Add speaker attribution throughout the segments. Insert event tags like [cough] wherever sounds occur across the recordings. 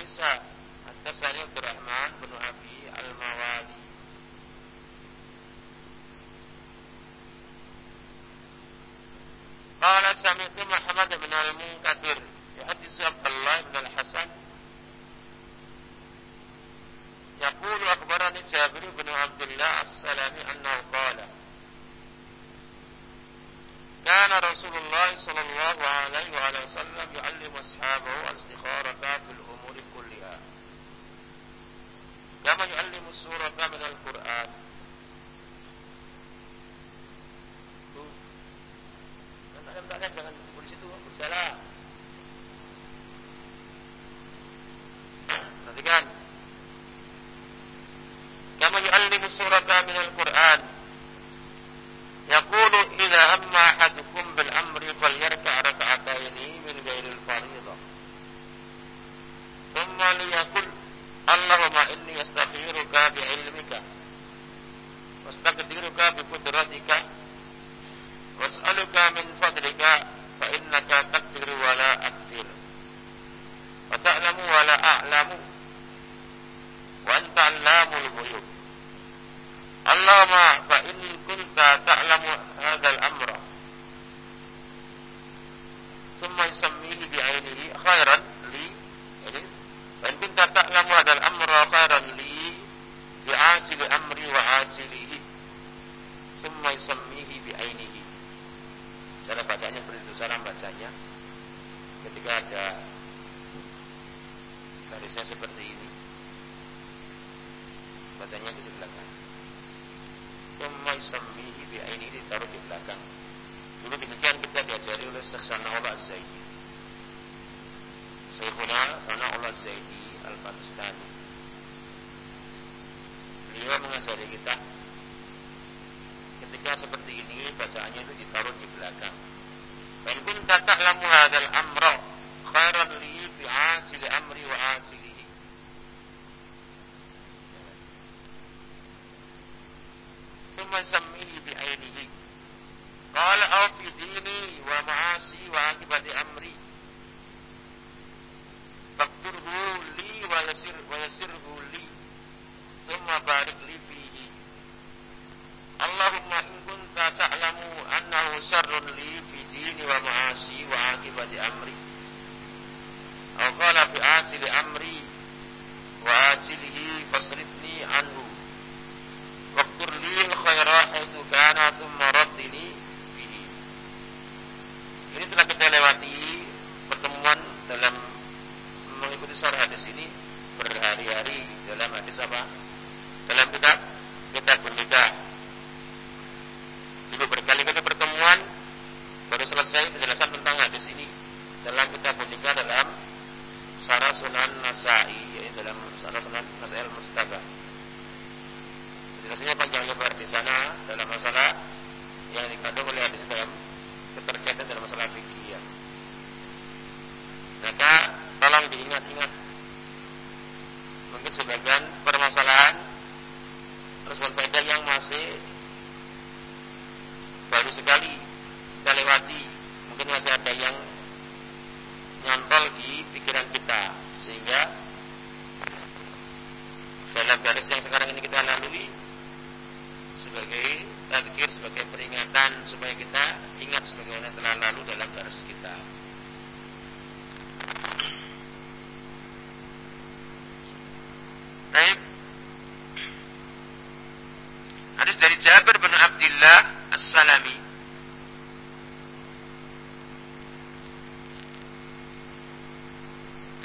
Speaker 1: Isa At-Tasari Abdurrahman bin Abi Al-Mawali. Qala sami'tu Muhammad bin Al-Mu la,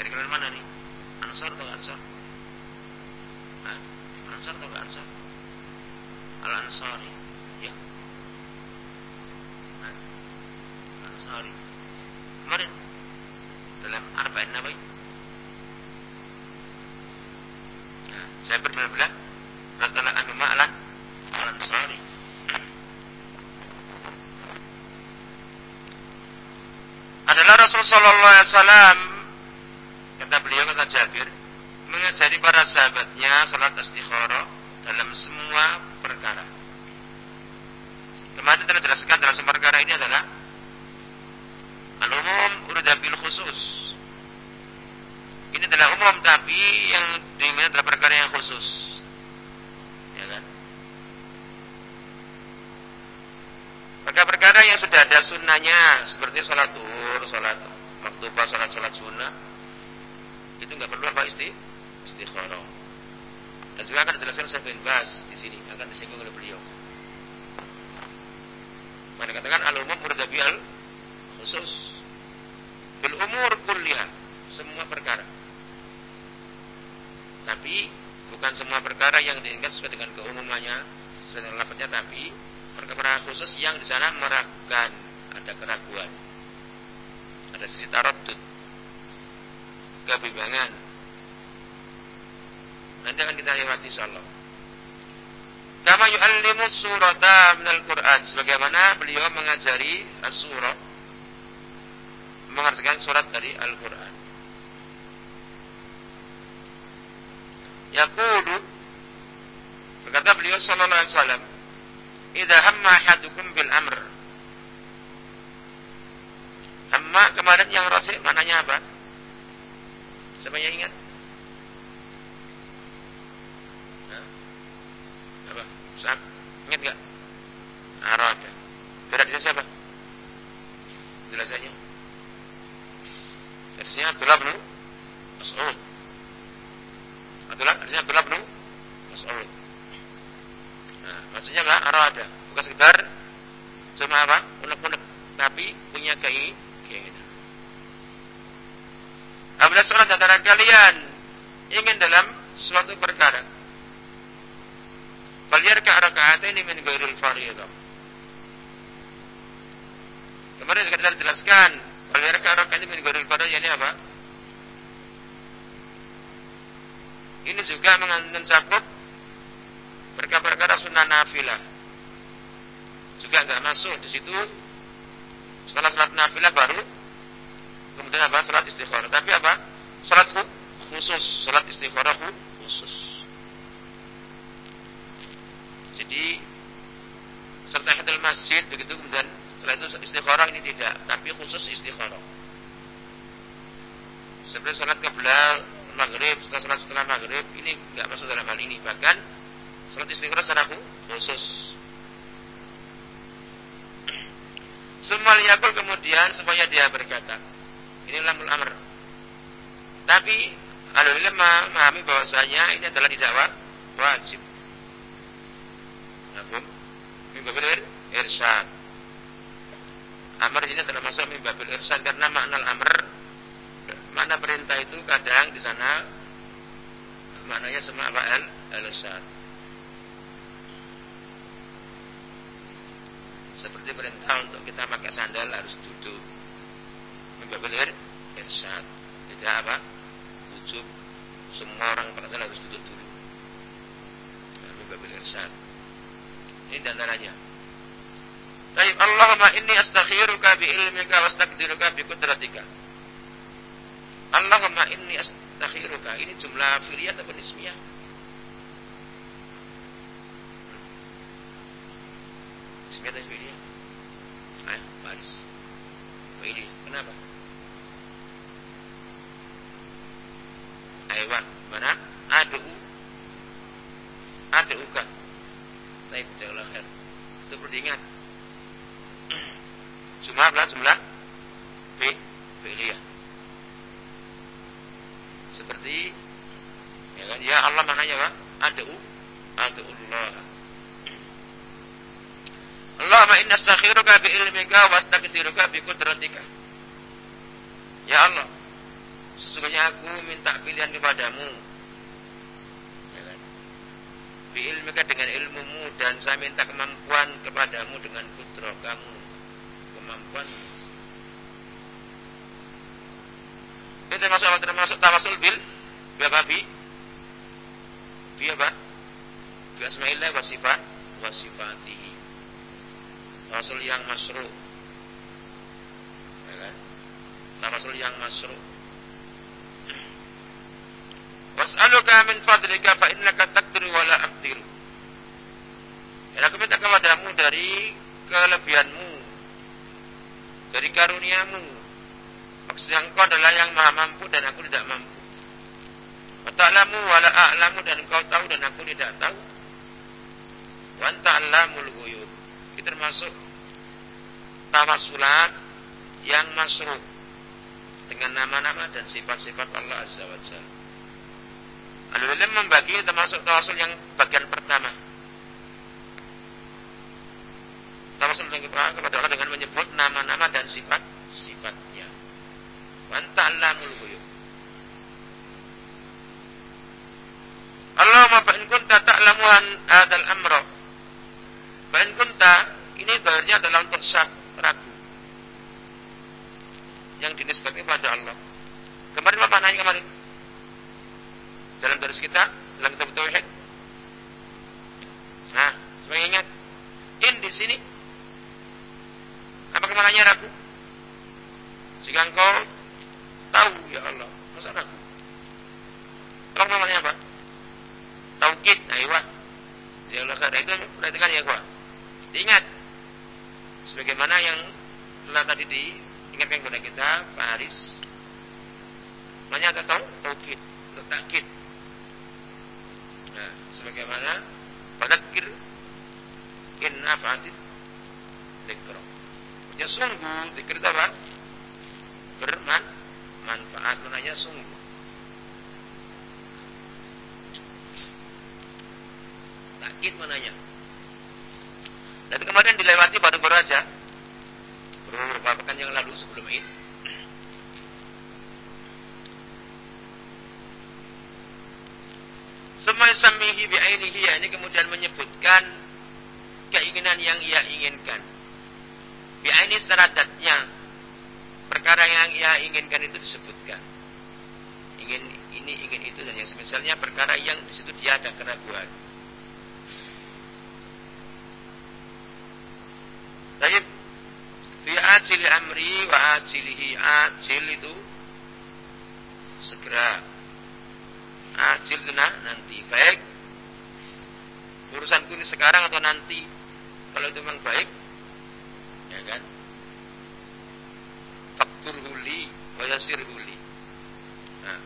Speaker 1: dari kalian mana nih? Ansar atau Ansar? Hah? Ansar atau Ansar? Al Ansari, ya. Iya. Hah? Al Ansari. Ya. Kemarin dalam Arba'in Nabi. Ya? Nah, saya berbelah-belah antara Anu Ma'lan Al Ansari. Ya. Adalah Rasulullah Sallallahu Alaihi Wasallam sana meragukan, ada keraguan, ada sisi taradud, kebimbangan. Nanti akan kita lewati insyaallah. Kama yu'allimu surata minal Qur'an sebagaimana beliau mengajari as-surah mengerjakan surat dari Al-Qur'an. Yaqulu berkata beliau sallallahu alaihi wasallam, "Idza hamma ahadukum bil amr." Hamma kemarin yang rajih maknanya apa? Yang ingat? Apa? Ustaz, ingat enggak? Arada. Tidak bisa siapa? Jelasannya. Hadisnya Abdullah bin Mas'ud. Abdullah, hadisnya Abdullah bin Mas'ud. Nah, maksudnya apa? Arada. Bukan sekedar cuma apa? Unek-unek, tapi punya keinginan. Apabila seorang antara kalian ingin dalam suatu perkara, Faliyarka rakaat ini ghairil fardhah. Kemarin juga kita jelaskan, faliyarka rakaat ini min ghairil fardhah ini apa? Ini juga mencakup perkara-perkara sunnah nafilah. Juga enggak masuk di situ setelah salat nafilah baru kemudian apa? Salat istikharah. Tapi apa? Salat khusus, salat istikharah khusus. Jadi serta hitul masjid begitu kemudian setelah itu istikharah ini tidak, tapi khusus istikharah. Seperti salat kebelal maghrib, setelah salat setelah maghrib ini enggak masuk dalam hal ini. Bahkan salat istikharah secara khusus. Semua liyakul kemudian supaya dia berkata, ini lamul amr. Tapi alul memahami bahwasanya ini adalah tidak wajib. Namun, mimbabil irsyad. Amr ini adalah masuk mimbabil irsyad karena makna amr makna perintah itu kadang di sana maknanya semua apa al irsyad. Seperti perintah untuk kita pakai sandal harus duduk. Benar irsyad tidak apa? Wujud semua orang pada harus duduk dulu. Kami babil irsyad ini di antaranya. Baik Allahumma inni astakhiruka bi ilmika wa astakdiruka bi kudratika Allahumma inni astakhiruka. Ini jumlah fi'liyah atau ismiyah ismiyah atau fi'liyah Ayo, baris. Fi'liyah, kenapa? hewan mana? Adu. Adu kan tapi jangan lahir itu perlu diingat jumlah belah jumlah b fi'liyah seperti ya kan ya Allah maknanya apa adu adu Allah Allahumma inna astakhiruka bi ilmika wa astaqdiruka bi qudratika Ya Allah Sesungguhnya aku minta pilihan kepadamu. Ya kan? ilmika dengan ilmumu dan saya minta kemampuan kepadamu dengan putra kamu. Kemampuan. Ini termasuk apa? Termasuk tawasul bil apa bi? Bi apa? Bi wa wa. Tawasul yang masru' ya kan? Tawasul yang masru' Was'aluka min fadlika fa innaka taqdiru wa la aqdiru. Aku minta kepadamu dari kelebihanmu, dari karuniamu. Maksudnya engkau adalah yang maha mampu dan aku tidak mampu. a'lamu dan kau tahu dan aku tidak tahu. Wa anta termasuk tawasulat yang masuk dengan nama-nama dan sifat-sifat Allah Azza wa Jalla. Al-Ulama membagi termasuk tawasul yang bagian pertama. Tawasul kepada Allah dengan menyebut nama-nama dan sifat-sifatnya. Wa alamul ghuyub. Allahumma fa in kunta ta'lamu hadzal amra. Fa in kunta ini dalilnya adalah untuk syak ragu. Yang dinisbatkan kepada Allah. Kemarin apa nanya kemarin? Dalam garis kita, dalam kitab tauhid. Nah, supaya ingat, in di sini apa ke mananya ragu? Jika engkau tahu ya Allah, masa ragu? Kalau namanya apa? Taukid, aywa. Ya Allah, karena itu perhatikan ya kuah. Ingat, sebagaimana yang telah tadi diingatkan kepada kita Pak Haris. Namanya ada tahu? Taukid, taukid. Nah, sebagaimana fadzakir in nafatit dzikra. Ya sungguh zikir itu apa? Berman manfaat namanya sungguh. Takkid mananya? Dan kemarin dilewati baru-baru aja. Beberapa pekan yang lalu sebelum ini. Semua samihi bi'ainihi ya ini kemudian menyebutkan keinginan yang ia inginkan. Bi'aini secara datnya perkara yang ia inginkan itu disebutkan. Ingin ini, ingin itu dan yang semisalnya perkara yang di situ dia ada keraguan. Baik. Fi ajil amri wa ajilihi ajil itu segera. Ajil nah, nanti. Baik. Urusanku ini sekarang atau nanti. Kalau itu memang baik, ya kan? Faktur huli wa yasir huli. Nah.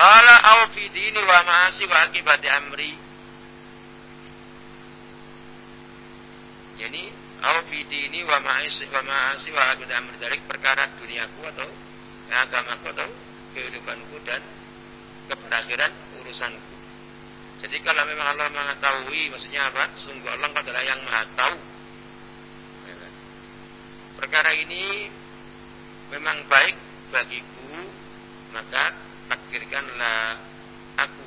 Speaker 1: Qala au fi dini wa ma'asi wa akibati amri. Yani au fi dini wa ma'asi wa ma'asi wa akibati amri dari perkara duniaku atau agamaku atau kehidupanku dan keberakhiran urusanku. Jadi kalau memang Allah mengetahui, maksudnya apa? Sungguh Allah adalah yang maha tahu. Perkara ini memang baik bagiku, maka takdirkanlah aku.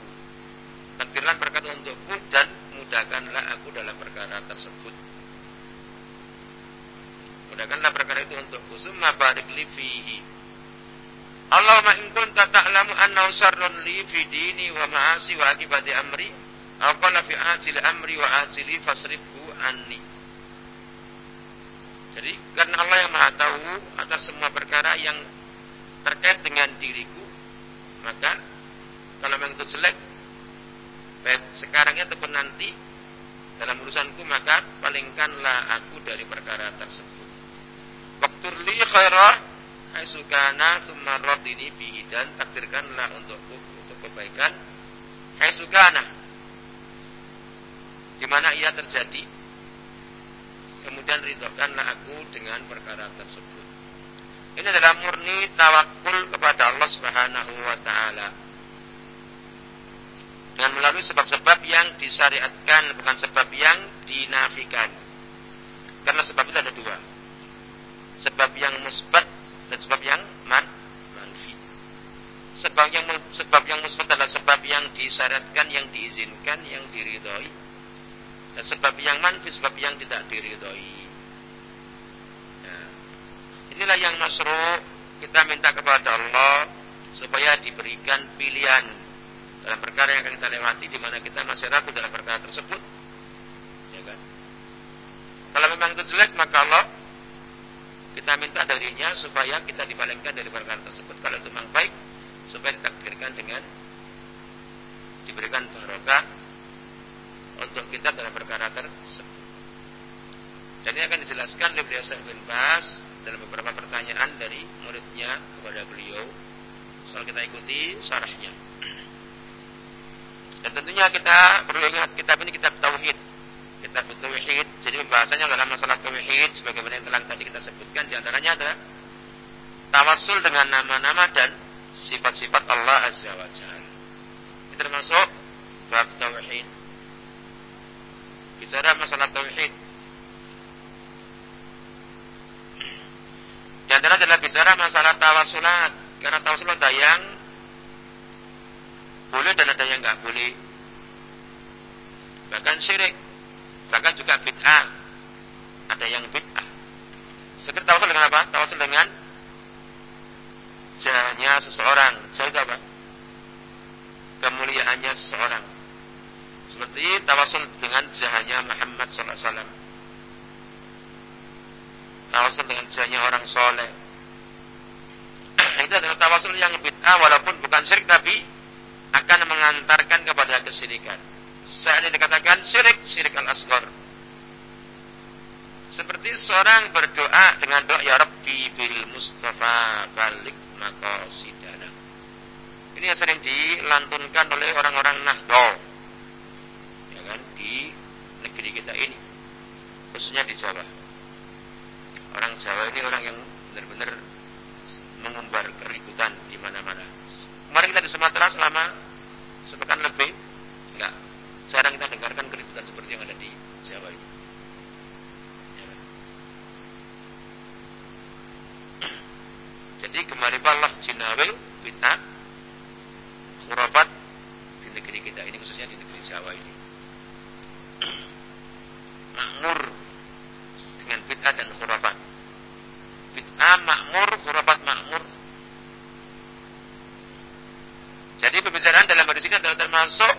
Speaker 1: Takdirlah berkat untukku dan mudahkanlah aku dalam perkara tersebut. Mudahkanlah perkara itu untukku. Summa barik li fihi Allahumma in kunta ta'lamu annahu syarrun li fi dini wa ma'asi wa akibati amri aw qala fi ajil amri wa ajili fasrifhu anni. Jadi karena Allah yang Maha tahu atas semua perkara yang terkait dengan diriku, maka kalau memang itu jelek baik sekarang ataupun nanti dalam urusanku maka palingkanlah aku dari perkara tersebut. Waktu li khairah haisukana summa radini bihi dan takdirkanlah untukku untuk kebaikan. Haisukana di mana ia terjadi? Kemudian ridhokanlah aku dengan perkara tersebut. Ini adalah murni tawakul kepada Allah Subhanahu wa taala. Dengan melalui sebab-sebab yang disyariatkan bukan sebab yang dinafikan. Karena sebab itu ada dua. Sebab yang musbat dan sebab yang man, manfi. Sebab yang sebab yang musbat adalah sebab yang disyaratkan, yang diizinkan, yang diridhoi. Dan sebab yang manfi sebab yang tidak diridhoi. Ya. Inilah yang masruh kita minta kepada Allah supaya diberikan pilihan dalam perkara yang akan kita lewati di mana kita masih ragu dalam perkara tersebut. Ya kan? Kalau memang itu jelek maka Allah kita minta darinya supaya kita dipalingkan dari perkara tersebut. Kalau itu memang baik, supaya ditakdirkan dengan diberikan barokah untuk kita dalam perkara tersebut. Dan ini akan dijelaskan oleh beliau bin Bas dalam beberapa pertanyaan dari muridnya kepada beliau. Soal kita ikuti sarahnya. Dan tentunya kita perlu ingat kitab ini kitab tauhid. Kitab tauhid. Jadi pembahasannya dalam masalah tauhid sebagaimana yang telah tadi kita sebutkan di antaranya adalah tawassul dengan nama-nama dan sifat-sifat Allah Azza wa Jalla. Itu termasuk bab tauhid. Bicara masalah tauhid. Di antara adalah bicara masalah tawasulat. Karena tawasulat ada yang boleh dan ada yang nggak boleh. Bahkan syirik, bahkan juga bid'ah. Ada yang bid'ah. Sekedar tawasul dengan apa? Tawasul dengan jahnya seseorang. Jah itu apa? Kemuliaannya seseorang. Seperti tawasul dengan jahanya Muhammad sallallahu alaihi wasallam. Tawasul dengan jahanya orang soleh. [clears throat] Itu adalah tawasul yang bid'ah walaupun bukan syirik tapi akan mengantarkan kepada kesyirikan. Saat ini dikatakan syirik, syirik al-asghar. Seperti seorang berdoa dengan doa ya Rabbi bil Mustafa balik maqasidana. Ini yang sering dilantunkan oleh orang-orang Nahdlatul. Ya kan di negeri kita ini. Khususnya di Jawa. Orang Jawa ini orang yang benar-benar mengumbar keributan di mana-mana. Kemarin kita di Sumatera selama sepekan lebih, enggak jarang kita dengarkan keributan seperti yang ada di Jawa ini. Ya. Jadi kemarin Allah Jinawe fitnah khurafat di negeri kita ini khususnya di negeri Jawa ini. Makmur dengan bid'ah dan khurafat. Bid'ah makmur, khurafat makmur. Jadi pembicaraan dalam hadis ini adalah termasuk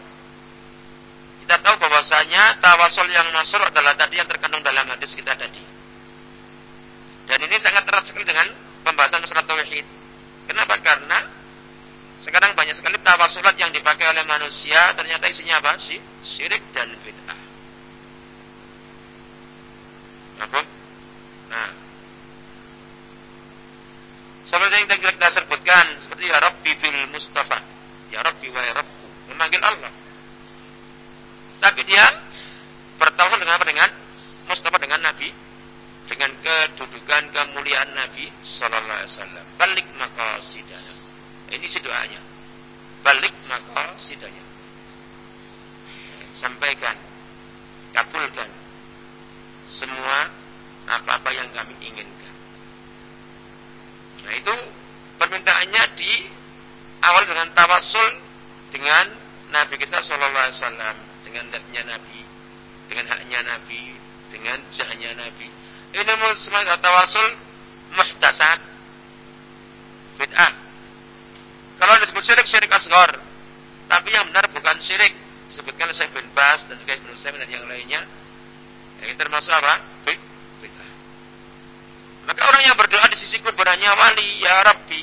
Speaker 1: kita tahu bahwasanya tawasul yang masuk adalah tadi yang terkandung dalam hadis kita tadi. Dan ini sangat erat sekali dengan pembahasan masalah tauhid. Kenapa? Karena sekarang banyak sekali tawasulat yang dipakai oleh manusia ternyata isinya apa? sih? Syirik dan bid'ah. Apa? Nah, seperti yang kita sebutkan, seperti ya Rabbi bil Mustafa, ya Rabbi wa ya Rabbu, memanggil Allah. Tapi dia bertawassul dengan apa? Dengan Mustafa dengan Nabi, dengan kedudukan kemuliaan Nabi Sallallahu Alaihi Wasallam. Balik maqasidana. Ini si doanya. Balik maqasidanya. Sampaikan, kabulkan semua apa-apa yang kami inginkan. Nah itu permintaannya di awal dengan tawasul dengan Nabi kita Sallallahu Alaihi Wasallam, dengan datnya Nabi, dengan haknya Nabi, dengan jahnya Nabi. Ini semua tawasul muhtasab bid'ah. Kalau disebut syirik syirik asghar, tapi yang benar bukan syirik. Disebutkan oleh Syekh bin Bas dan juga Ibnu Sa'id dan yang lainnya. Yang termasuk apa? Maka orang yang berdoa di sisi kuburannya wali, ya Rabbi.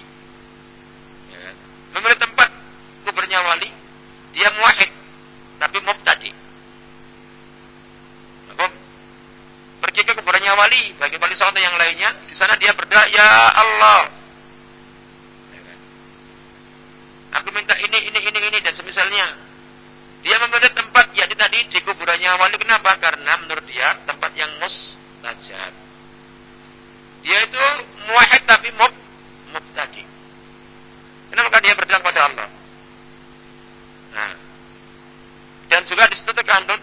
Speaker 1: Ya? Memilih tempat kuburnya wali, dia muahid, tapi mubtadi. Pergi ke kuburannya wali, bagi wali sahabat yang lainnya, di sana dia berdoa, ya Allah. Ya kan? Aku minta ini, ini, ini, ini, dan semisalnya. Dia memilih tempat yakni tadi di kuburannya wali. Kenapa? Karena menurut dia tempat yang mustajab. Dia itu muwahid tapi mub, mubtadi. Kenapa dia berdoa kepada Allah? Nah. Dan juga di situ terkandung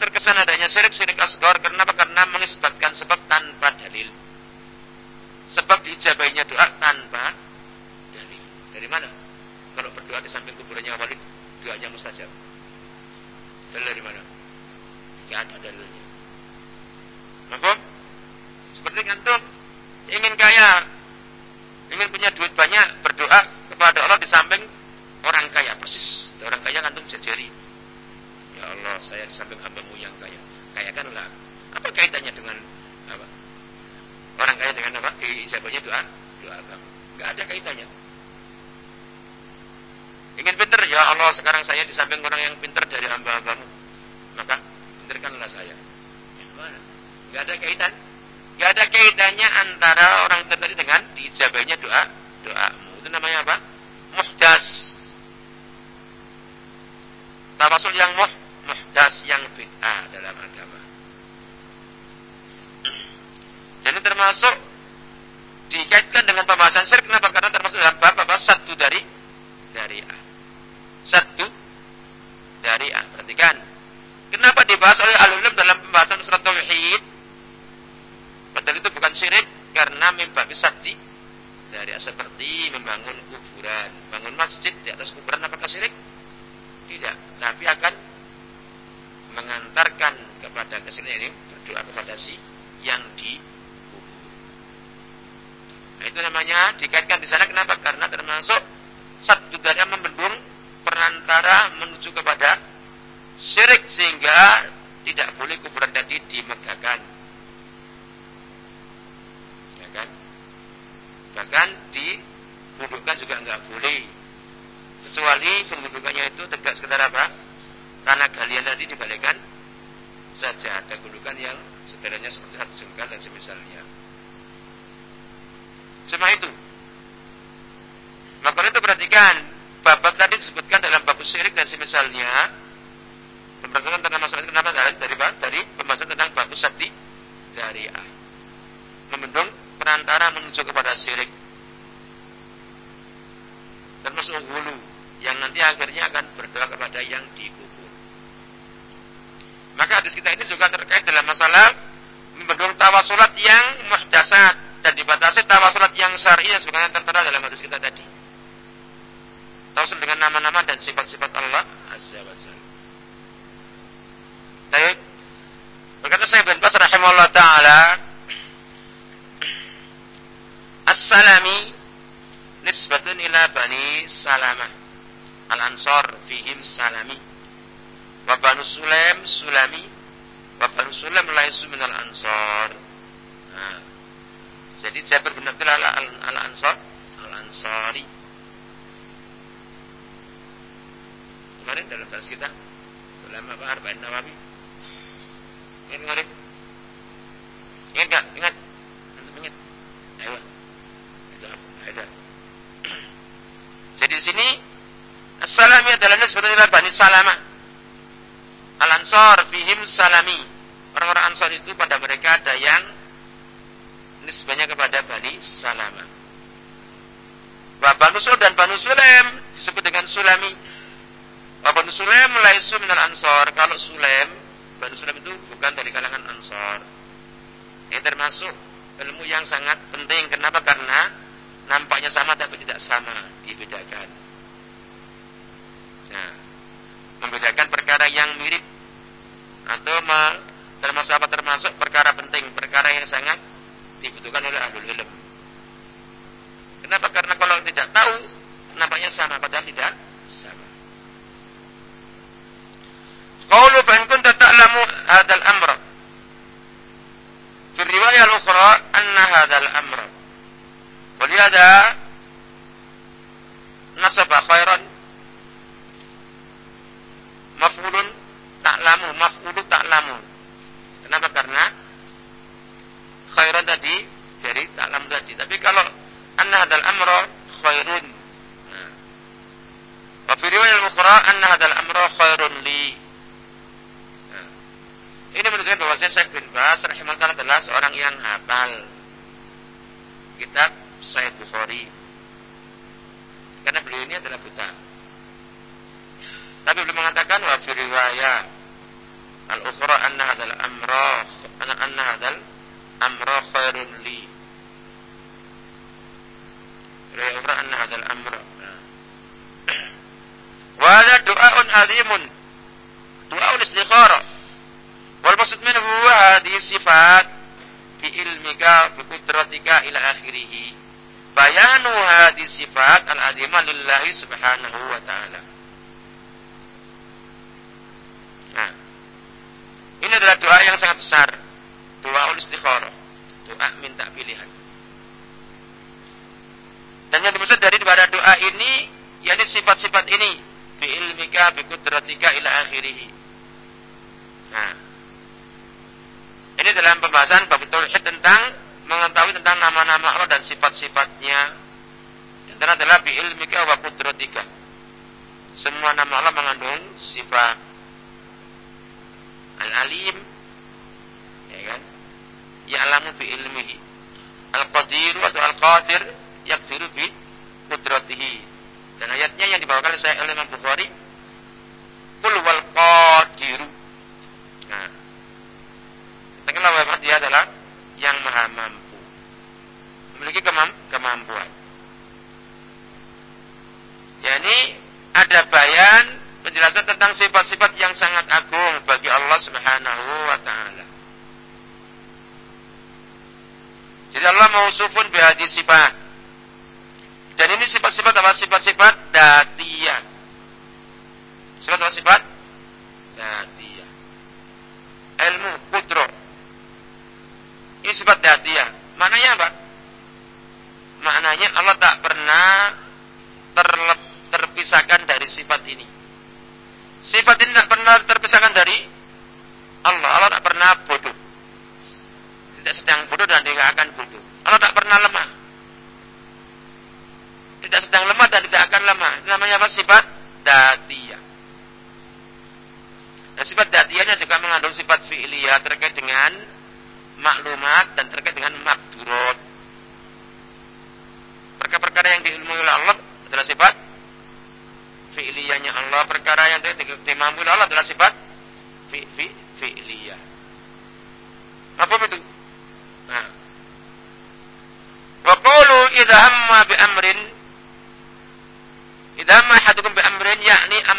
Speaker 1: terkesan adanya syirik-syirik asgar. Kenapa? Karena mengisbatkan sebab tanpa dalil. Sebab diijabahinya doa tanpa dalil. Dari mana? Kalau berdoa di samping kuburannya wali, doanya mustajab. Dalil dari mana? Tidak ada dalilnya. Maka seperti antum ingin kaya, ingin punya duit banyak, berdoa kepada Allah di samping orang kaya persis. Orang kaya antum jejeri. Ya Allah, saya di samping hambamu yang kaya. Kaya kan lah. Apa kaitannya dengan apa? Orang kaya dengan apa? Ijabahnya doa, doa apa? Gak ada kaitannya. Ingin pinter, ya Allah sekarang saya di samping orang yang pinter dari hamba-hambamu. Maka pinterkanlah saya. Ya, mana? Gak ada kaitan. Gak ada kaitannya antara orang itu tadi dengan diijabahnya doa doamu. Itu namanya apa? Muhdas. Tawasul yang muh, muhdas yang bid'ah dalam agama. Dan ini termasuk dikaitkan dengan pembahasan syirik kenapa? Karena termasuk dalam bab apa? Satu dari dari A. Satu dari A. Perhatikan. Kenapa dibahas oleh alulum dalam pembahasan surat tauhid? Padahal itu bukan syirik karena mimpi sakti dari A seperti membangun kuburan, bangun masjid di atas kuburan apakah syirik? Tidak, tapi akan mengantarkan kepada ke sini ini berdoa kepada si yang di Nah, itu namanya dikaitkan di sana kenapa? Karena termasuk satu dari membendung perantara menuju kepada syirik sehingga tidak boleh kuburan tadi dimegahkan. Ya kan? Bahkan digundukan juga enggak boleh. Kecuali pengundukannya itu tegak sekitar apa? Karena galian tadi dibalikkan saja ada gundukan yang sederhananya seperti satu jengkal dan semisalnya. Cuma itu. Maka itu perhatikan bab-bab tadi disebutkan dalam bab syirik dan semisalnya pembahasan tentang masalah kenapa dari dari, pembahasan tentang bab sakti dari A. Perantara menuju kepada syirik termasuk hulu yang nanti akhirnya akan berdoa kepada yang dikubur. Maka hadis kita ini juga terkait dalam masalah membendung tawasulat yang muhdasat dan dibatasi tawasul yang syar'i yang sebagaimana tertera dalam hadis kita tadi. Tawasul dengan nama-nama dan sifat-sifat Allah Azza wa Jalla. Berkata saya bin Bas rahimahullah taala As-salami nisbatun ila bani salamah al-ansar fihim salami wa banu sulaim sulami wa banu sulaim laisu minal ansar nah. Jadi Jabir bin Abdullah al-Ansar al-Ansari. Kemarin dalam bahas kita dalam apa Arba'in Nawawi. Ingat kemarin? Ingat? Ingat? Ingat? Ayo. Itu ada. Jadi di sini As-salami adalah nisbatan ila Bani Salamah. Al-Ansar fihim salami. Orang-orang Ansar itu pada mereka ada yang nisbahnya kepada Bani Salamah. Wa Banu Sulaim dan Banu Sulaim disebut dengan Sulami. Banu Sulaim laisu minal ansor. Kalau Sulaim, Banu Sulaim itu bukan dari kalangan ansor. Ini termasuk ilmu yang sangat penting. Kenapa? Karena nampaknya sama tapi tidak sama, dibedakan. Nah, membedakan perkara yang mirip atau termasuk apa termasuk perkara penting, perkara yang sangat dibutuhkan oleh ahlul ilm. Kenapa? Karena kalau tidak tahu nampaknya sama padahal tidak sama. Qaulu fa in kunta ta'lamu hadzal. Fi riwayah al-ukhra anna hadzal amra. Walihada nasaba khairan maf'ulun ta'lamu maf'ulu ta'lamu. Kenapa? Karena khairan tadi dari taklam tadi. Tapi kalau anna hadal amra khairun. Nah. Wa fi riwayat al-ukhra anna hadal amra khairun li. Nah. Ini menunjukkan bahwa Syekh bin Bas rahimahullah adalah seorang yang hafal kitab Sahih Bukhari. Karena beliau ini adalah buta. Tapi belum mengatakan wa fi riwayat al-ukhra anna hadal amra anna hadal amra khairun li riwayat ukhra anna hadzal amra wa hadha du'aun azimun du'aul istikharah wal maksud minhu huwa hadhihi sifat bi ilmika bi qudratika ila akhirih bayanu hadhihi sifat al azimah lillahi subhanahu wa ta'ala nah ini adalah doa yang sangat besar doa ul istikharah doa minta pilihan dan yang dimaksud dari pada doa ini yakni sifat-sifat ini bi ilmika bi qudratika ila akhirih nah ini dalam pembahasan bab tauhid tentang mengetahui tentang nama-nama Allah dan sifat-sifatnya dan adalah bi ilmika wa qudratika semua nama Allah mengandung sifat Al-alim ya kan? Ya'lamu bi ilmihi. Al-qadir atau al-qadir yaqdiru bi qudratihi. Dan ayatnya yang dibawakan oleh saya oleh Imam Bukhari wal qadiru. Nah, katakanlah bahwa dia adalah yang maha mampu. Memiliki kemam kemampuan. Yani ada bayan penjelasan tentang sifat-sifat yang sangat agung bagi Allah Subhanahu wa taala. Jadi Allah mausufun bihadi sifat. Dan ini sifat-sifat adalah sifat-sifat datiyah. Sifat apa sifat? Datiyah. Ilmu, kudro. Ini sifat datiyah. Maknanya apa? Maknanya Allah tak pernah terlep, terpisahkan dari sifat ini. Sifat ini tak pernah terpisahkan dari Allah. Allah tak pernah bodoh. Tidak sedang bodoh dan tidak akan bodoh. Allah tak pernah lemah. Tidak sedang lemah dan tidak akan lemah. Itu namanya apa? Sifat datiyah. Nah, sifat datiyahnya juga mengandung sifat fi'liyah terkait dengan maklumat dan terkait dengan makdurat. Perkara-perkara yang diilmui oleh Allah adalah sifat fi'liyahnya Allah. Perkara yang dimampu oleh Allah adalah sifat fi, fi. Apa itu? Nah. Wa qulu idza hamma bi amrin idza hamma ahadukum bi amrin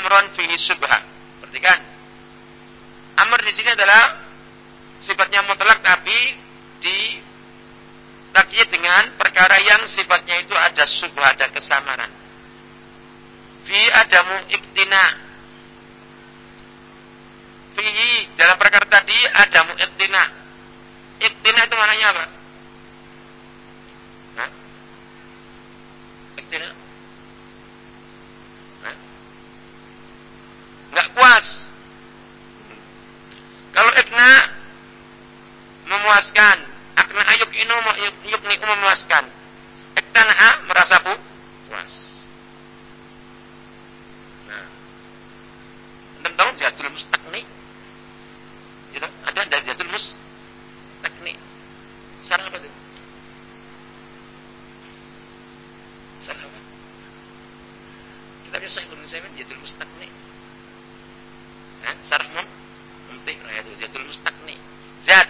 Speaker 1: amran fihi subha. Perhatikan. Amr di sini adalah sifatnya mutlak tapi di takyid dengan perkara yang sifatnya itu ada subah, ada kesamaran. Fi adamu iktina. Fihi dalam perkara tadi adamu iktina. Iktina itu maknanya apa? Hah? Iktina? Hah? Enggak puas kalau ikna memuaskan, akna ayuk inu yukni memuaskan. Iktana'a merasa pu, puas. Nah. Dan tahu jadul mustaqni? Gitu? Ada dari jadul mustaqni. Sarah apa itu? Sarah apa? Kita biasa ikut saya jadul mustaqni. Eh, sarah mum? mumti nah itu zatul mustaqni zat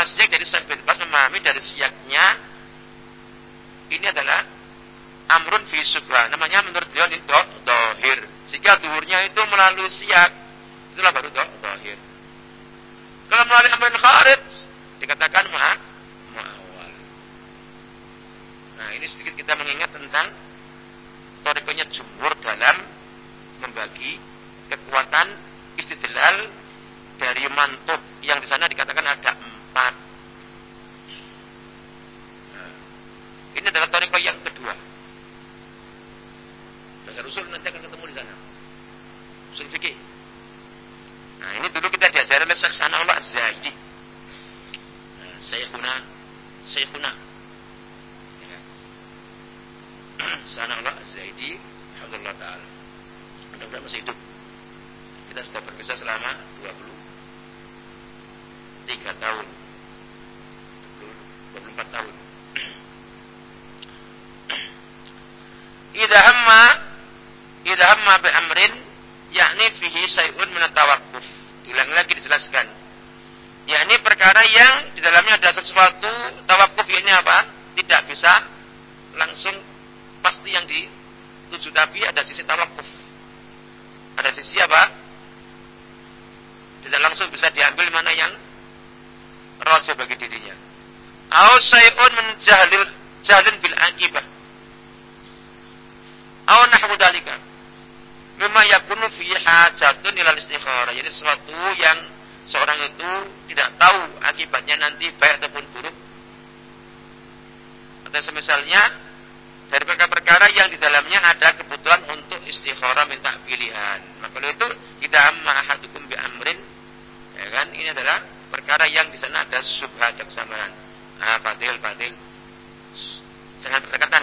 Speaker 1: minasyak jadi saya bin Bas memahami dari siaknya ini adalah amrun fi subha. Namanya menurut beliau ini do, dohir. Jika duhurnya itu melalui siak, itulah baru do, dohir. Kalau melalui amrun kharij dikatakan ma Nah, ini sedikit kita mengingat tentang torikonya jumhur dalam membagi kekuatan istidlal dari mantuk yang di sana dikatakan ada empat. Nah, ini adalah toriko yang kedua. Dasar usul nanti akan ketemu di sana. Usul fikih. Nah, ini dulu kita diajari oleh Saksana Allah Zaidi. Nah, Syekhuna, Syekhuna sana Allah Az-Zaidi Alhamdulillah Ta'ala mudah-mudahan masih hidup kita sudah berpisah selama 23 tahun 24 tahun Idza hamma idza hamma bi amrin yakni fihi syai'un min tawaqquf diulang lagi dijelaskan yakni perkara yang di dalamnya ada sesuatu tawakuf ini apa tidak bisa langsung pasti yang dituju tapi ada sisi tawakuf. Ada sisi apa? Tidak langsung bisa diambil mana yang roja bagi dirinya. Au syai'un min jahlil jahlin bil akibah. Au nahwu dalika. Mimma yakunu fi hajatun ilal istikharah. Jadi sesuatu yang seorang itu tidak tahu akibatnya nanti baik ataupun buruk. Atau semisalnya dari perkara-perkara yang di dalamnya ada kebutuhan untuk istikharah minta pilihan. Maka itu kita amma ahadukum bi amrin ya kan ini adalah perkara yang di sana ada subhat ada kesamaan. Ah, fadil, fadil. Jangan berdekatan.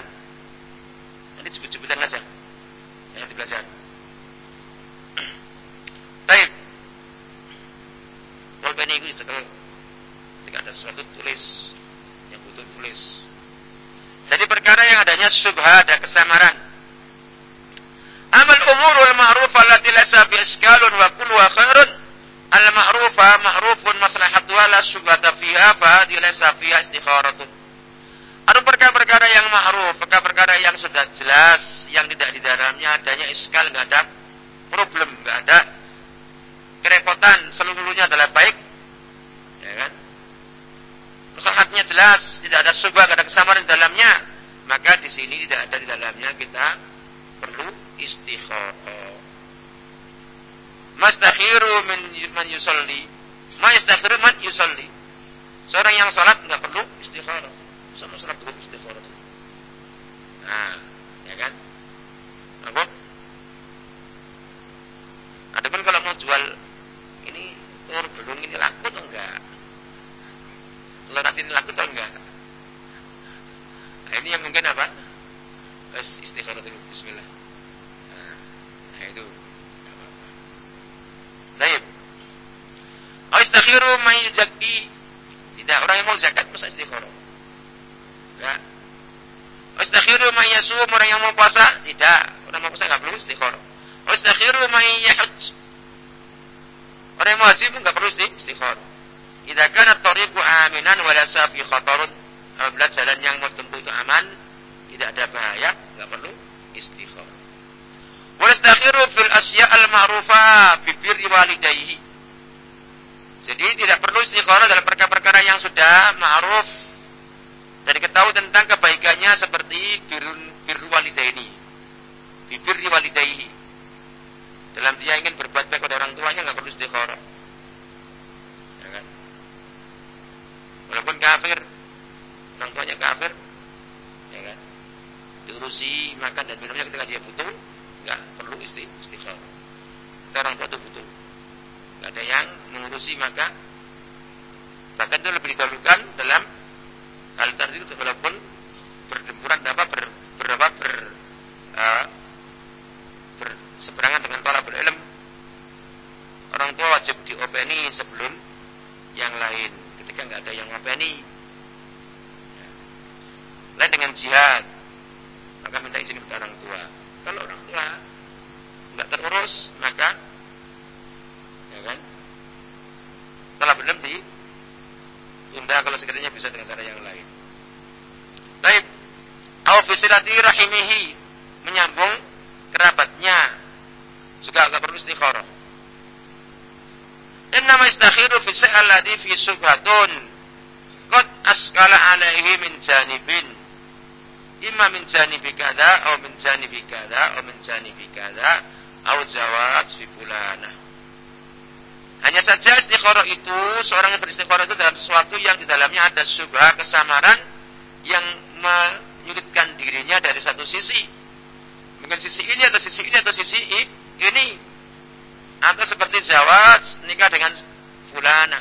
Speaker 1: Ini sebut-sebutan aja. Yang dibelajar. Baik. Pulpen itu dicekel. Tidak ada sesuatu tulis yang butuh tulis. Jadi perkara yang adanya subha ada kesamaran. Amal umurul ma'rufah allati laysa fi iskalun wa kulluha khairun al ma'rufa ma'rufun maslahatuha la subhata fiha fa hadhihi laysa fiha istikharatun. Ada perkara-perkara yang ma'ruf, perkara-perkara yang sudah jelas, yang tidak di dalamnya adanya iskal, enggak ada problem, enggak ada kerepotan, seluruhnya adalah baik. Ya kan? maslahatnya jelas, tidak ada subah, tidak ada kesamaan di dalamnya, maka di sini tidak ada di dalamnya kita perlu istikharah. Mastakhiru man, man yusalli. Ma yastakhiru man yusalli. Seorang yang salat enggak perlu istikharah. Sama salat perlu istikharah. Nah, ya kan? Apa? Adapun kalau mau jual ini telur belum ini laku atau enggak? toleransi ini laku atau enggak? Nah, ini yang mungkin apa? Istikharah dulu, bismillah. Nah, nah itu. Baik. Istakhiru may yuzakki. Tidak orang yang mau zakat masa istikharah. Enggak. Au istakhiru may yasum orang yang mau puasa? Tidak. Orang mau puasa enggak perlu istikharah. Au istakhiru may yahujj. Orang yang mau haji pun enggak perlu istikharah. Idza kana tariqu aminan wa laysa fi khatarun. Apabila jalan yang mau tempuh itu aman, tidak ada bahaya, enggak perlu istikharah. Wa istakhiru fil asya al ma'rufa bi birri walidayhi. Jadi tidak perlu istikharah dalam perkara-perkara yang sudah ma'ruf dan diketahui tentang kebaikannya seperti birrun birru walidaini. Dalam dia ingin berbuat baik kepada orang tuanya enggak perlu istikharah. walaupun kafir orang tuanya kafir ya kan diurusi makan dan minumnya ketika dia butuh nggak perlu isti istikharah kita orang tua itu butuh nggak ada yang mengurusi maka bahkan itu lebih didahulukan dalam hal tadi walaupun berdempuran apa ber, misalnya dengan jihad, maka minta izin kepada orang tua. Kalau orang tua nggak terurus, maka ya kan, telah belum di tunda kalau sekiranya bisa dengan cara yang lain. Baik, au rahimihi menyambung kerabatnya juga agak perlu istikharah. Innama istakhiru fi alladhi fi subhatun qad askala alaihi min janibin. Imma min janibi kada atau min janibi kada atau min janibi kada atau jawab fi fulana. Hanya saja istikharah itu seorang yang beristikharah itu dalam sesuatu yang di dalamnya ada subha kesamaran yang menyulitkan dirinya dari satu sisi. Mungkin sisi ini atau sisi ini atau sisi ini. Atau seperti zawaj nikah dengan fulana.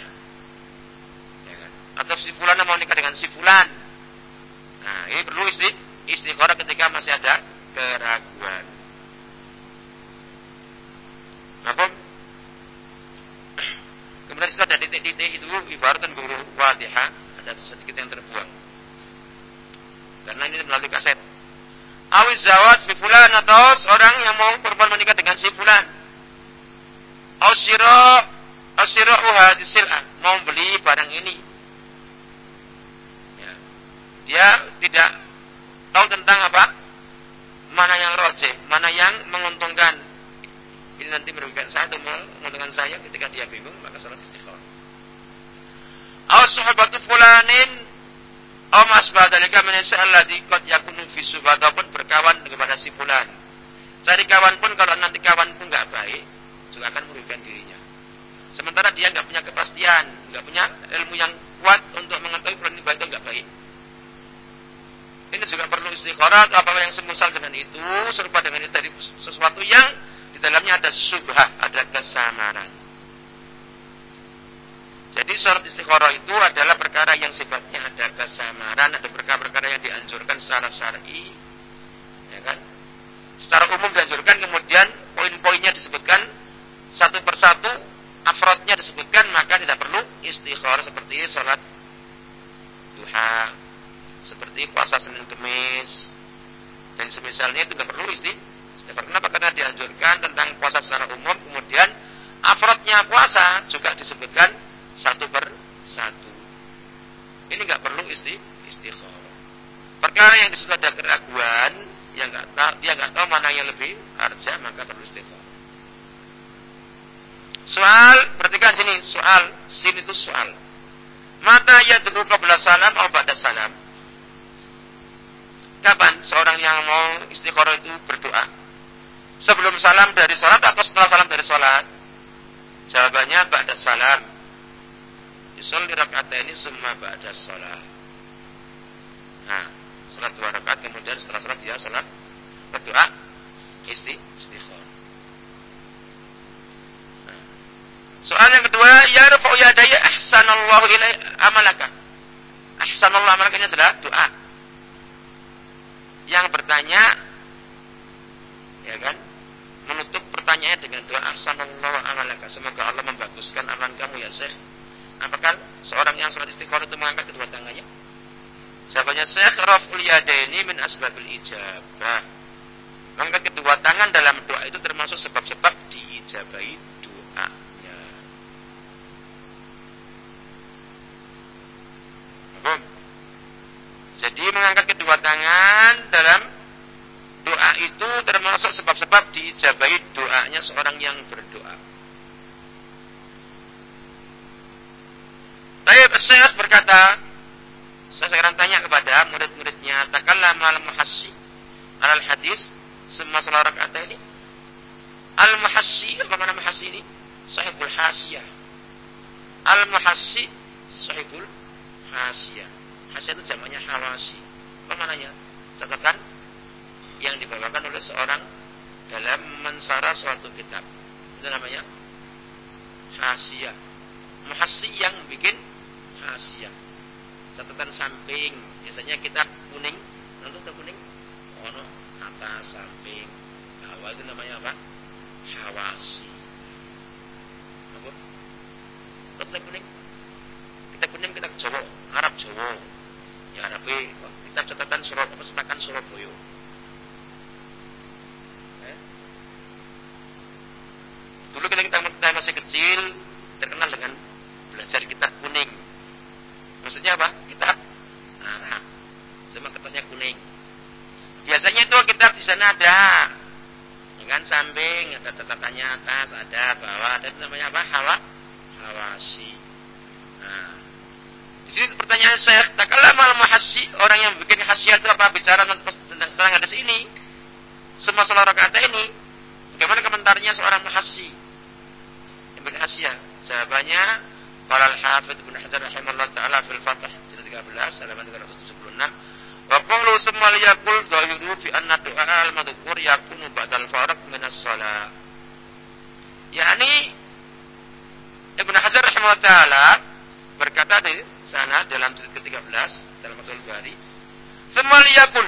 Speaker 1: Ya kan? Atau si fulana mau nikah dengan si fulan. Nah, ini perlu isti istikharah ketika masih ada keraguan. Apa? Kemudian setelah ada titik-titik itu ibaratkan guru wadihah ada sedikit yang terbuang. Karena ini melalui kaset. Awiz zawat fi fulan atau seorang yang mau perempuan menikah dengan si fulan. Ausiro ausiro uhadisil'ah mau beli barang ini. Ya. Dia tidak tahu tentang apa? Mana yang roje, mana yang menguntungkan. Ini nanti merugikan saya atau menguntungkan saya ketika dia bingung maka salat istikharah. Aus sahabatu fulanin Aw dalika min alladhi qad yakunu fi ataupun berkawan kepada si fulan. Cari kawan pun kalau nanti kawan pun enggak baik, juga akan merugikan dirinya. Sementara dia enggak punya kepastian, enggak punya ilmu yang kuat untuk mengetahui fulan baik atau baik. Ini juga perlu istikharah atau apa yang semusal dengan itu, serupa dengan itu dari sesuatu yang di dalamnya ada subhah, ada kesamaran. Jadi sholat istikharah itu adalah perkara yang sifatnya ada kesamaran, ada perkara-perkara yang dianjurkan secara syar'i, ya kan? Secara umum dianjurkan, kemudian poin-poinnya disebutkan satu persatu, afrodnya disebutkan, maka tidak perlu istikharah seperti sholat duha, seperti puasa Senin Kemis, dan semisalnya itu tidak perlu istikharah. Kenapa? Karena dianjurkan tentang puasa secara umum, kemudian afrodnya puasa juga disebutkan satu per satu. Ini nggak perlu isti istikharah. Perkara yang di situ ada keraguan, yang nggak tahu, dia nggak tahu mana yang lebih arja, maka perlu istikharah. Soal, perhatikan sini, soal, sini itu soal. Mata yadru qabla salam atau ba'da salam? Kapan seorang yang mau istikharah itu berdoa? Sebelum salam dari sholat atau setelah salam dari sholat? Jawabannya ba'da salam Yusolli ini summa ba'da sholat. Nah, sholat dua rakaat kemudian setelah sholat dia sholat berdoa isti istikharah. Nah. Soal yang kedua, ya rafa'u yadaya ahsanallahu ilai amalaka. Ahsanallahu amalaka ini adalah doa. Yang bertanya ya kan menutup pertanyaannya dengan doa ahsanallahu amalaka. Semoga Allah membaguskan amalan kamu ya Syekh Apakah seorang yang sholat istiqoroh itu mengangkat kedua tangannya? Jawabannya Syekh Raf'ul Yadaini min asbabil ijabah. Mengangkat kedua tangan dalam doa itu termasuk sebab-sebab diijabahi doanya. Jadi mengangkat kedua tangan dalam doa itu termasuk sebab-sebab diijabahi doanya seorang yang berdoa. Tayyib Syekh berkata, saya sekarang tanya kepada murid-muridnya, takallam al-muhassi al-hadis semua salah rakaat ini. Al-muhassi, apa mana muhassi ini? Sahibul hasiyah. Al-muhassi sahibul hasiyah. Hasiyah itu jamaknya hawasi. Apa mananya? Catatan yang dibawakan oleh seorang dalam mensara suatu kitab. Itu namanya hasiyah. Muhassi yang bikin Asia. Catatan samping, biasanya kita kuning, nanti kita kuning, ono atas samping, bawah itu namanya apa? Hawasi. Apa? Kita kuning, kita kuning kita Jawa, Arab Jawa. Ya Arab kita catatan Padepokan Surabaya. Eh? Dulu kita, kita masih kecil terkenal dengan belajar kitab kuning. Maksudnya apa? Kitab Arab. Sama kertasnya kuning. Biasanya itu kitab di sana ada. Dengan samping ada catatannya atas ada bawah ada itu namanya apa? Hawa hawasi. Nah di sini pertanyaan saya takkanlah malam mahasi orang yang bikin khasiat itu apa? Bicara tentang tentang hadis ini semua salah rakaat ini bagaimana komentarnya seorang mahasi yang bikin khasiat. Jawabannya Qala al-Hafidh Ibnu Hajar rahimahullah taala fil Fath jilid 13 halaman 376 Wa qawlu summa liyakul dhahiru fi anna du'a al-madhkur yakunu ba'dal farq min as-salat. Yani Ibnu Hajar rahimahullah taala berkata di sana dalam jilid ke-13 dalam Fathul Bari, "Summa liyakul."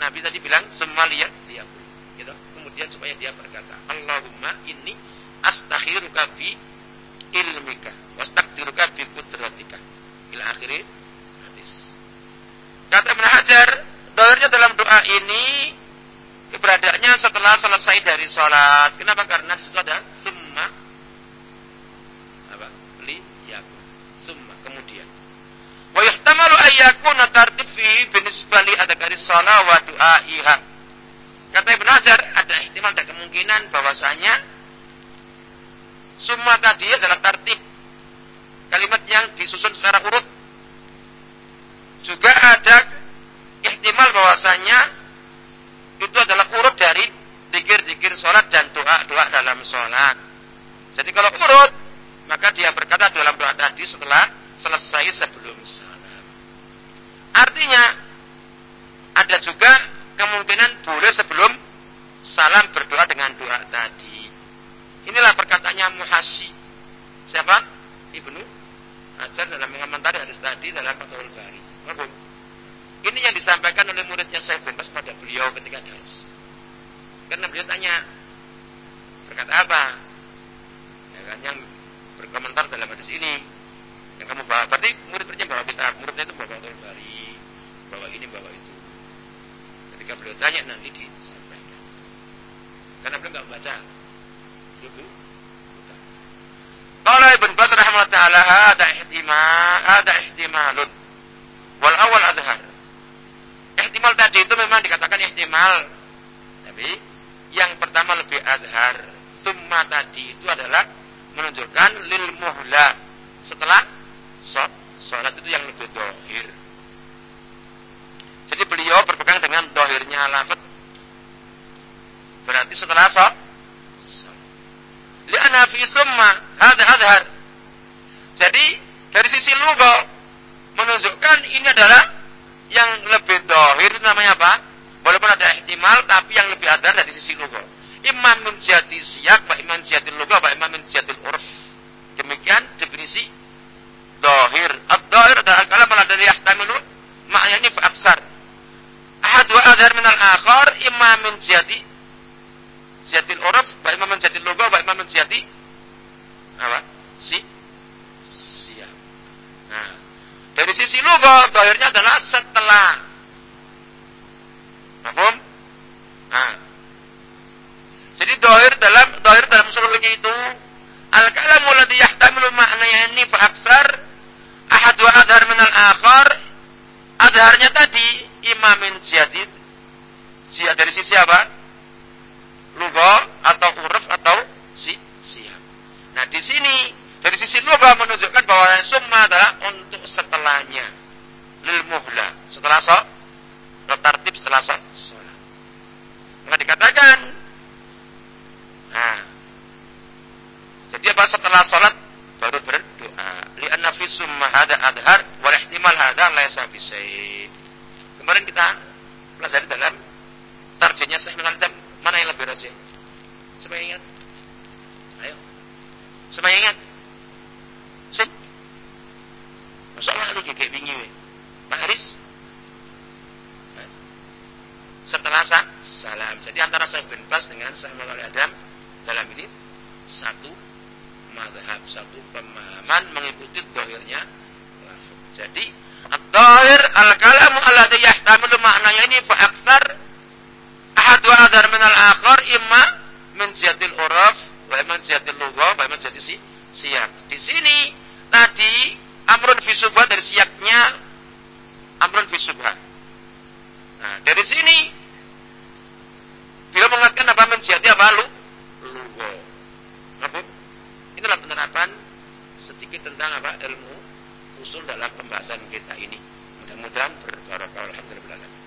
Speaker 1: Nabi tadi bilang summa liyakul. Gitu. Kemudian supaya dia berkata, "Allahumma inni astakhiruka bi ilmika wastaqdiruka bi qudratika." Ila akhirnya Kata Ibn Hajar, dolarnya dalam doa ini keberadaannya setelah selesai dari sholat. Kenapa? Karena di situ ada summa apa? Li yakun. Summa kemudian. Wa yuhtamalu ayyakuna tartib fi binisbali adakari sholat wa du'aiha. Kata Ibn Hajar, ada ihtimal, ada kemungkinan bahwasanya summa tadi adalah tartib kalimat yang disusun secara urut juga ada ihtimal bahwasanya itu adalah urut dari dikir-dikir sholat dan doa-doa dalam sholat. Jadi kalau urut, maka dia berkata dalam doa tadi setelah selesai sebelum salam. Artinya, ada juga kemungkinan boleh sebelum salam berdoa dengan doa tadi. Inilah perkataannya Muhasi. Siapa? Ibnu Ajar dalam mengomentari hadis tadi dalam Fathul Bari. Ini yang disampaikan oleh muridnya saya Bas pada beliau ketika das. Karena beliau tanya, berkata apa? Ya kan, yang berkomentar dalam hadis ini. Yang kamu bawa, berarti murid-muridnya bawa kitab, muridnya itu bawa Fathul Bari, bawa ini, bawa itu. Ketika beliau tanya, nanti disampaikan. Karena beliau nggak membaca. Beliau bu, Ibn Bas ada ihtimal, ada ihtimalun. Wal awal adhar. Ihtimal tadi itu memang dikatakan ihtimal. Tapi yang pertama lebih adhar. Summa tadi itu adalah menunjukkan lil muhla. Setelah sholat itu yang lebih dohir. Jadi beliau berpegang dengan dohirnya lafad. Berarti setelah sholat. Liana fi summa hadha adhar. Jadi dari sisi lugah menunjukkan ini adalah yang lebih dohir namanya apa? Walaupun ada ihtimal tapi yang lebih adar dari sisi lugah. Imam min jihati siyak, pak imam jihati lugah, pak imam min jihati urf. Demikian definisi dohir. Ad-dohir adalah malah dari yahtamilu maknanya aksar. Ahad wa adhar min al-akhar imam min jihati jihatil urf, pak imam min jihati lugah, pak imam min jihati apa? Si siyak. Nah, dari sisi lugah, dohirnya adalah setelah. Mahfum? Nah. Jadi dohir dalam dohir dalam usulnya itu al-kalamu ladhi yahtamilu maknayani fa aksar ahad wa adhar min al-akhar adharnya tadi imamin jadid jihad dari sisi apa? Lugah atau uruf atau si siap. Nah, di sini dari sisi lugah menunjukkan bahwa summa adalah untuk setelahnya. Lil muhla. Setelah sholat. Tertib setelah sholat. Maka dikatakan. Nah. Jadi apa setelah sholat baru berdoa. Lianna fi summa hada adhar wal ihtimal hada laisa fi Kemarin kita pelajari dalam tarjihnya Syekh mana yang lebih rajin? Supaya ingat. Ayo. Supaya ingat. Sik. Masuk lali kayak bingi we. Pak Haris. Setelah sah, salam. Jadi antara saya bin Bas dengan saya Maulana Adam dalam ini satu madhab, satu pemahaman mengikuti dohirnya. Jadi, dohir al-kalam alladhi yahtamilu maknanya ini ini fa aksar ahad wa adar min al akhar imma min jihatil uraf wa imma jihatil lughah wa si siyak. Di sini tadi amrun fi subhat dari siyaknya amrun fi subhat. Nah, dari sini bila mengatakan apa menjihati apa lu itulah penerapan sedikit tentang apa ilmu usul dalam pembahasan kita ini. Mudah-mudahan berbarokah alhamdulillah.